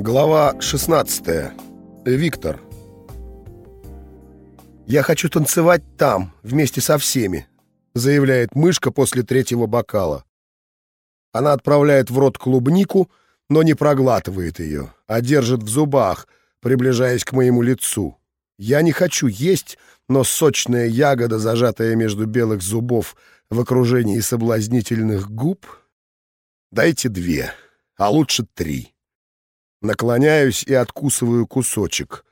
Глава 16. Виктор. «Я хочу танцевать там, вместе со всеми», — заявляет мышка после третьего бокала. Она отправляет в рот клубнику, но не проглатывает ее, а держит в зубах, приближаясь к моему лицу. Я не хочу есть, но сочная ягода, зажатая между белых зубов в окружении соблазнительных губ... Дайте две, а лучше три. Наклоняюсь и откусываю кусочек.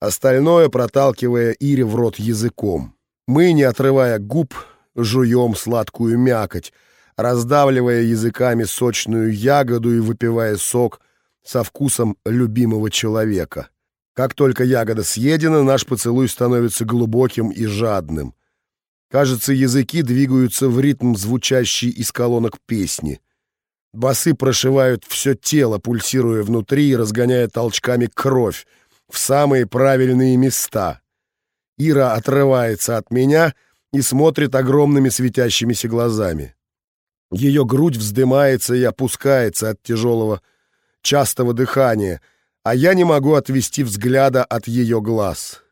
Остальное проталкивая Ире в рот языком. Мы, не отрывая губ, жуем сладкую мякоть, раздавливая языками сочную ягоду и выпивая сок со вкусом любимого человека. Как только ягода съедена, наш поцелуй становится глубоким и жадным. Кажется, языки двигаются в ритм, звучащий из колонок песни. Басы прошивают все тело, пульсируя внутри и разгоняя толчками кровь в самые правильные места. Ира отрывается от меня и смотрит огромными светящимися глазами. Ее грудь вздымается и опускается от тяжелого, частого дыхания, а я не могу отвести взгляда от ее глаз.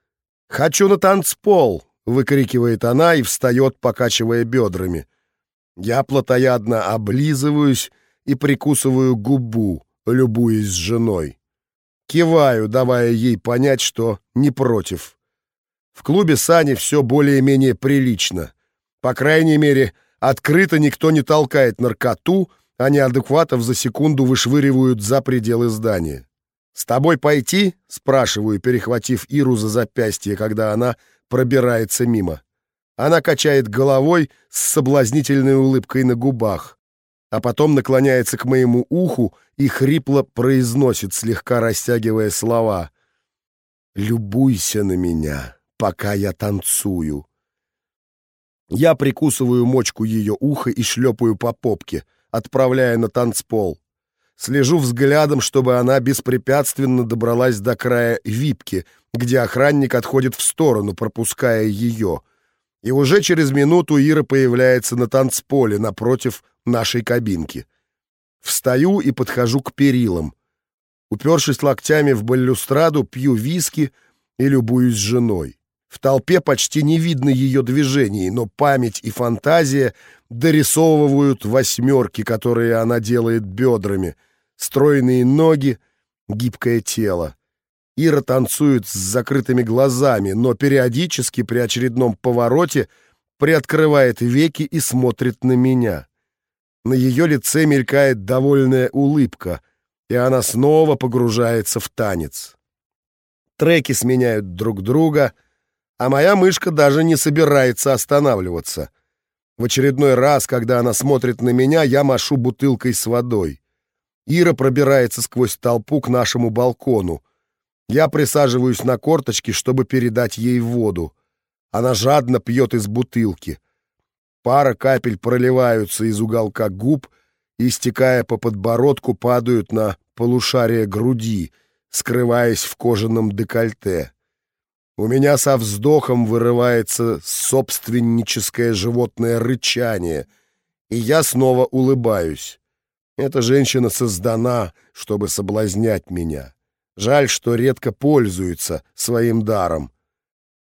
«Хочу на танцпол!» — выкрикивает она и встает, покачивая бедрами. Я плотоядно облизываюсь и прикусываю губу, любуясь женой. Киваю, давая ей понять, что не против. В клубе Сани все более-менее прилично. По крайней мере, открыто никто не толкает наркоту, а неадекватов за секунду вышвыривают за пределы здания. «С тобой пойти?» — спрашиваю, перехватив Иру за запястье, когда она пробирается мимо. Она качает головой с соблазнительной улыбкой на губах а потом наклоняется к моему уху и хрипло произносит, слегка растягивая слова. «Любуйся на меня, пока я танцую». Я прикусываю мочку ее уха и шлепаю по попке, отправляя на танцпол. Слежу взглядом, чтобы она беспрепятственно добралась до края випки, где охранник отходит в сторону, пропуская ее. И уже через минуту Ира появляется на танцполе напротив нашей кабинки. Встаю и подхожу к перилам. Упершись локтями в балюстраду, пью виски и любуюсь женой. В толпе почти не видно ее движений, но память и фантазия дорисовывают восьмерки, которые она делает бедрами, стройные ноги, гибкое тело. Ира танцует с закрытыми глазами, но периодически при очередном повороте приоткрывает веки и смотрит на меня. На ее лице мелькает довольная улыбка, и она снова погружается в танец. Треки сменяют друг друга, а моя мышка даже не собирается останавливаться. В очередной раз, когда она смотрит на меня, я машу бутылкой с водой. Ира пробирается сквозь толпу к нашему балкону. Я присаживаюсь на корточки, чтобы передать ей воду. Она жадно пьет из бутылки. Пара капель проливаются из уголка губ и, стекая по подбородку, падают на полушарие груди, скрываясь в кожаном декольте. У меня со вздохом вырывается собственническое животное рычание, и я снова улыбаюсь. Эта женщина создана, чтобы соблазнять меня. Жаль, что редко пользуется своим даром.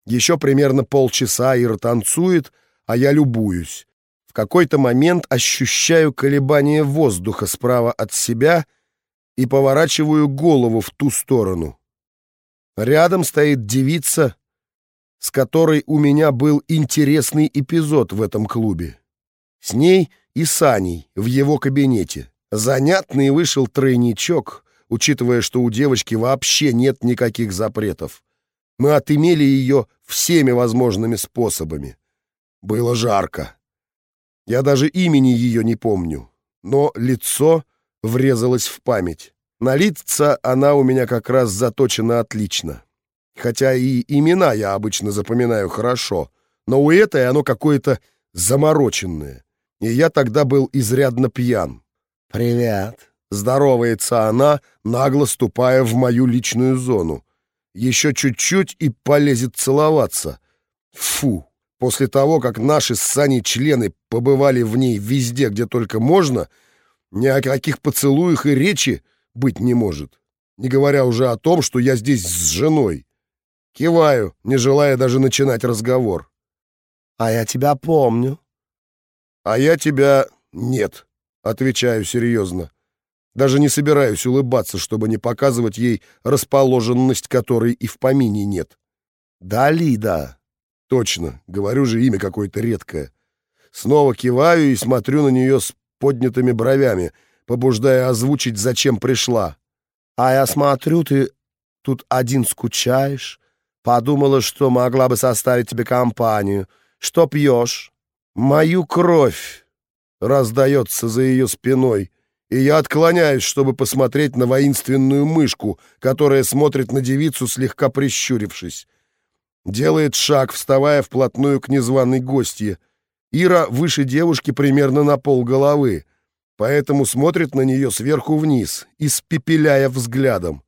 Еще примерно полчаса Ира танцует — а я любуюсь. В какой-то момент ощущаю колебание воздуха справа от себя и поворачиваю голову в ту сторону. Рядом стоит девица, с которой у меня был интересный эпизод в этом клубе. С ней и Саней в его кабинете. Занятный вышел тройничок, учитывая, что у девочки вообще нет никаких запретов. Мы отымели ее всеми возможными способами. Было жарко. Я даже имени ее не помню, но лицо врезалось в память. На лица она у меня как раз заточена отлично. Хотя и имена я обычно запоминаю хорошо, но у этой оно какое-то замороченное. И я тогда был изрядно пьян. «Привет!» — здоровается она, нагло ступая в мою личную зону. Еще чуть-чуть и полезет целоваться. Фу! После того, как наши с Саней члены побывали в ней везде, где только можно, ни о каких поцелуях и речи быть не может. не говоря уже о том, что я здесь с женой. Киваю, не желая даже начинать разговор. «А я тебя помню». «А я тебя нет», — отвечаю серьезно. Даже не собираюсь улыбаться, чтобы не показывать ей расположенность, которой и в помине нет. «Да, Лида». «Точно, говорю же имя какое-то редкое». Снова киваю и смотрю на нее с поднятыми бровями, побуждая озвучить, зачем пришла. «А я смотрю, ты тут один скучаешь. Подумала, что могла бы составить тебе компанию. Что пьешь?» «Мою кровь!» — раздается за ее спиной, и я отклоняюсь, чтобы посмотреть на воинственную мышку, которая смотрит на девицу, слегка прищурившись. Делает шаг, вставая вплотную к незваной гостье. Ира выше девушки примерно на пол головы, поэтому смотрит на нее сверху вниз, испепеляя взглядом.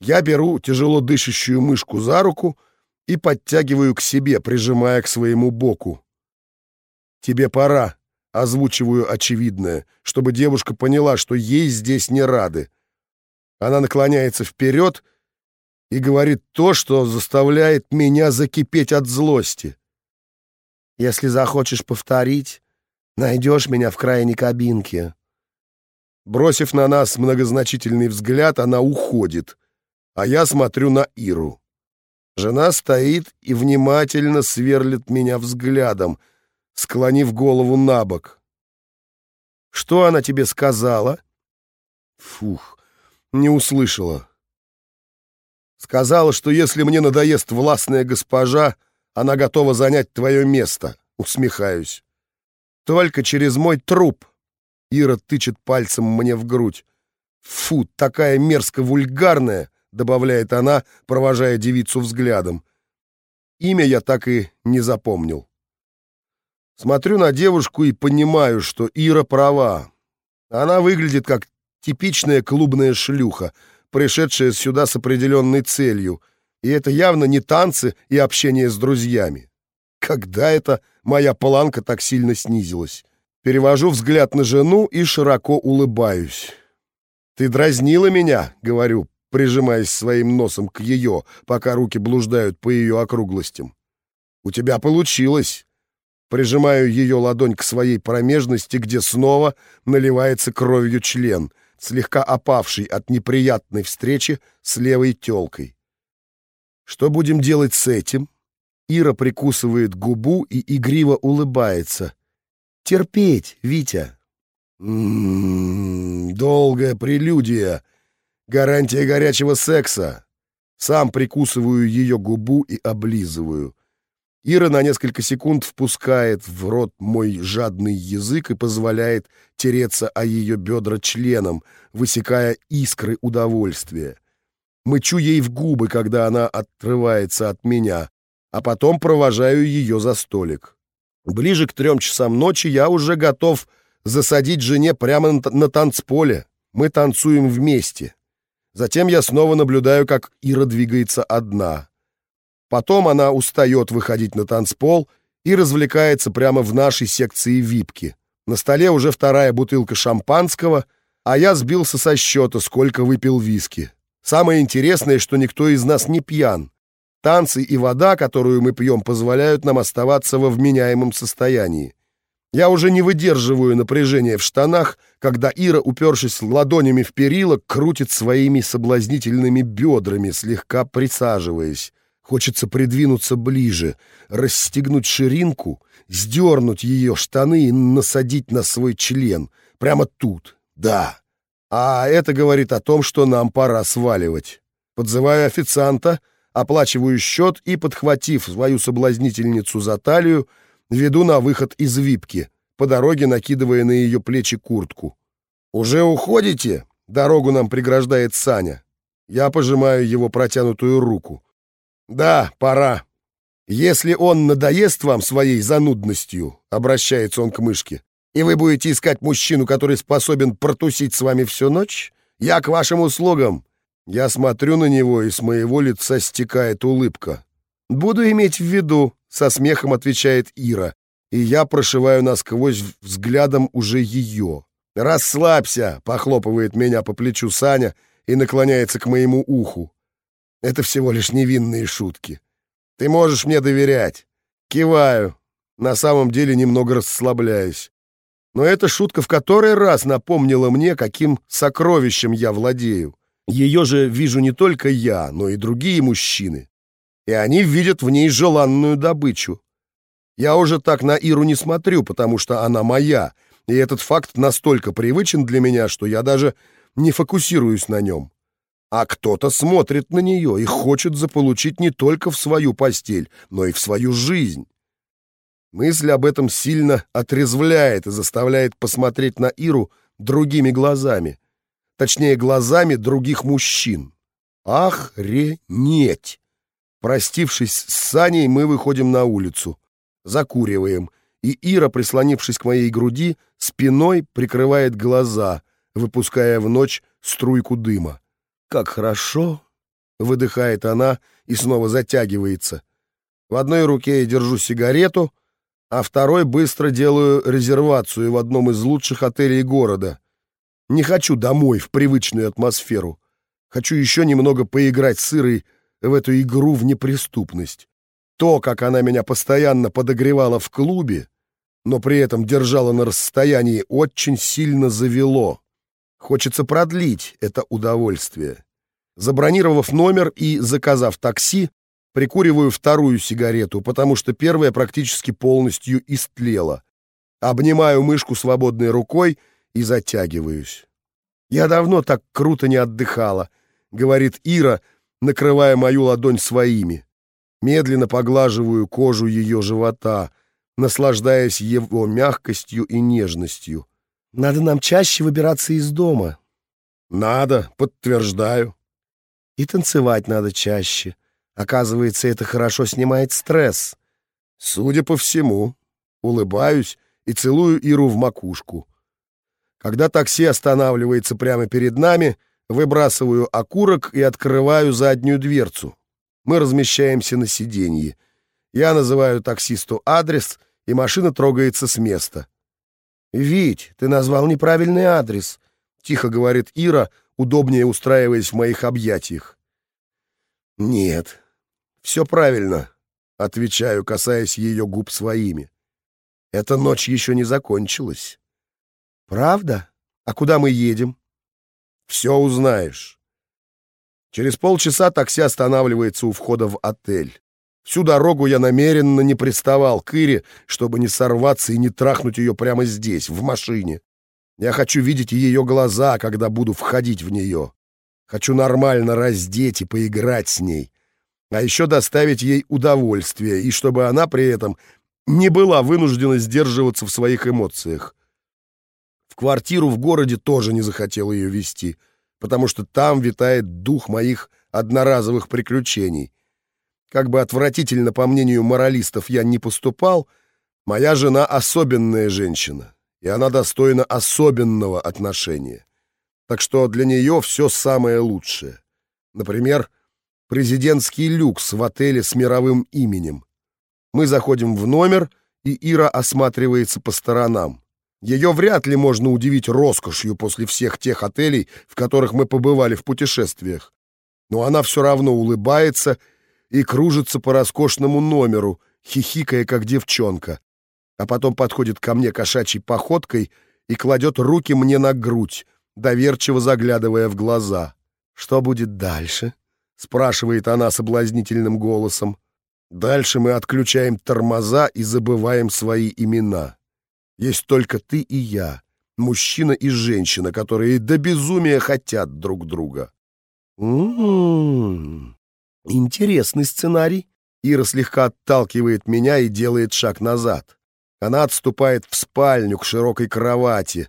Я беру тяжело дышащую мышку за руку и подтягиваю к себе, прижимая к своему боку. «Тебе пора», — озвучиваю очевидное, чтобы девушка поняла, что ей здесь не рады. Она наклоняется вперед и говорит то, что заставляет меня закипеть от злости. Если захочешь повторить, найдешь меня в крайней кабинке». Бросив на нас многозначительный взгляд, она уходит, а я смотрю на Иру. Жена стоит и внимательно сверлит меня взглядом, склонив голову на бок. «Что она тебе сказала?» Фух, не услышала. Сказала, что если мне надоест властная госпожа, она готова занять твое место, усмехаюсь. Только через мой труп. Ира тычет пальцем мне в грудь. Фу, такая мерзко вульгарная, добавляет она, провожая девицу взглядом. Имя я так и не запомнил. Смотрю на девушку и понимаю, что Ира права. Она выглядит как типичная клубная шлюха, пришедшая сюда с определенной целью — и это явно не танцы и общение с друзьями. Когда это моя планка так сильно снизилась? Перевожу взгляд на жену и широко улыбаюсь. «Ты дразнила меня», — говорю, прижимаясь своим носом к ее, пока руки блуждают по ее округлостям. «У тебя получилось». Прижимаю ее ладонь к своей промежности, где снова наливается кровью член, слегка опавший от неприятной встречи с левой телкой. Что будем делать с этим? Ира прикусывает губу и игриво улыбается. Терпеть, Витя. М -м -м, долгая прелюдия. Гарантия горячего секса. Сам прикусываю ее губу и облизываю. Ира на несколько секунд впускает в рот мой жадный язык и позволяет тереться о ее бедра членом, высекая искры удовольствия. Мычу ей в губы, когда она отрывается от меня, а потом провожаю ее за столик. Ближе к трем часам ночи я уже готов засадить жене прямо на танцполе. Мы танцуем вместе. Затем я снова наблюдаю, как Ира двигается одна. Потом она устает выходить на танцпол и развлекается прямо в нашей секции випки. На столе уже вторая бутылка шампанского, а я сбился со счета, сколько выпил виски. Самое интересное, что никто из нас не пьян. Танцы и вода, которую мы пьем, позволяют нам оставаться во вменяемом состоянии. Я уже не выдерживаю напряжения в штанах, когда Ира, упершись ладонями в перила, крутит своими соблазнительными бедрами, слегка присаживаясь. Хочется придвинуться ближе, расстегнуть ширинку, сдернуть ее штаны и насадить на свой член. Прямо тут. Да. А это говорит о том, что нам пора сваливать. Подзываю официанта, оплачиваю счет и, подхватив свою соблазнительницу за талию, веду на выход из випки, по дороге накидывая на ее плечи куртку. «Уже уходите?» — дорогу нам преграждает Саня. Я пожимаю его протянутую руку. «Да, пора. Если он надоест вам своей занудностью», — обращается он к мышке, и вы будете искать мужчину, который способен протусить с вами всю ночь? Я к вашим услугам!» Я смотрю на него, и с моего лица стекает улыбка. «Буду иметь в виду», — со смехом отвечает Ира, и я прошиваю насквозь взглядом уже ее. «Расслабься», — похлопывает меня по плечу Саня, и наклоняется к моему уху. Это всего лишь невинные шутки. Ты можешь мне доверять. Киваю. На самом деле немного расслабляюсь. Но эта шутка в который раз напомнила мне, каким сокровищем я владею. Ее же вижу не только я, но и другие мужчины. И они видят в ней желанную добычу. Я уже так на Иру не смотрю, потому что она моя, и этот факт настолько привычен для меня, что я даже не фокусируюсь на нем. А кто-то смотрит на нее и хочет заполучить не только в свою постель, но и в свою жизнь. Мысль об этом сильно отрезвляет и заставляет посмотреть на Иру другими глазами. Точнее, глазами других мужчин. Охренеть! Простившись с Саней, мы выходим на улицу. Закуриваем, и Ира, прислонившись к моей груди, спиной прикрывает глаза, выпуская в ночь струйку дыма. «Как хорошо!» — выдыхает она и снова затягивается. В одной руке я держу сигарету — а второй быстро делаю резервацию в одном из лучших отелей города. Не хочу домой, в привычную атмосферу. Хочу еще немного поиграть с Ирой в эту игру в неприступность. То, как она меня постоянно подогревала в клубе, но при этом держала на расстоянии, очень сильно завело. Хочется продлить это удовольствие. Забронировав номер и заказав такси, Прикуриваю вторую сигарету, потому что первая практически полностью истлела. Обнимаю мышку свободной рукой и затягиваюсь. «Я давно так круто не отдыхала», — говорит Ира, накрывая мою ладонь своими. Медленно поглаживаю кожу ее живота, наслаждаясь его мягкостью и нежностью. «Надо нам чаще выбираться из дома». «Надо, подтверждаю». «И танцевать надо чаще», Оказывается, это хорошо снимает стресс. Судя по всему, улыбаюсь и целую Иру в макушку. Когда такси останавливается прямо перед нами, выбрасываю окурок и открываю заднюю дверцу. Мы размещаемся на сиденье. Я называю таксисту адрес, и машина трогается с места. «Вить, ты назвал неправильный адрес», — тихо говорит Ира, удобнее устраиваясь в моих объятиях. «Нет, все правильно», — отвечаю, касаясь ее губ своими. «Эта ночь еще не закончилась». «Правда? А куда мы едем?» «Все узнаешь». Через полчаса такси останавливается у входа в отель. Всю дорогу я намеренно не приставал к Ире, чтобы не сорваться и не трахнуть ее прямо здесь, в машине. Я хочу видеть ее глаза, когда буду входить в нее. Хочу нормально раздеть и поиграть с ней а еще доставить ей удовольствие, и чтобы она при этом не была вынуждена сдерживаться в своих эмоциях. В квартиру в городе тоже не захотел ее вести, потому что там витает дух моих одноразовых приключений. Как бы отвратительно, по мнению моралистов, я не поступал, моя жена особенная женщина, и она достойна особенного отношения. Так что для нее все самое лучшее. Например, президентский люкс в отеле с мировым именем. Мы заходим в номер, и Ира осматривается по сторонам. Ее вряд ли можно удивить роскошью после всех тех отелей, в которых мы побывали в путешествиях. Но она все равно улыбается и кружится по роскошному номеру, хихикая, как девчонка. А потом подходит ко мне кошачьей походкой и кладет руки мне на грудь, доверчиво заглядывая в глаза. Что будет дальше? спрашивает она соблазнительным голосом. Дальше мы отключаем тормоза и забываем свои имена. Есть только ты и я, мужчина и женщина, которые до безумия хотят друг друга. М-м-м. Интересный сценарий. Ира слегка отталкивает меня и делает шаг назад. Она отступает в спальню к широкой кровати,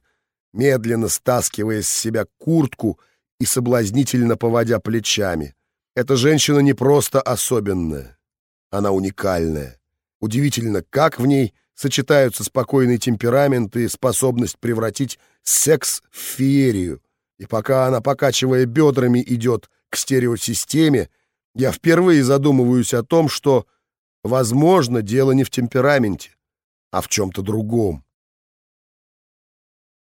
медленно стаскивая с себя куртку и соблазнительно поводя плечами. Эта женщина не просто особенная, она уникальная. Удивительно, как в ней сочетаются спокойный темперамент и способность превратить секс в феерию. И пока она, покачивая бедрами, идет к стереосистеме, я впервые задумываюсь о том, что, возможно, дело не в темпераменте, а в чем-то другом.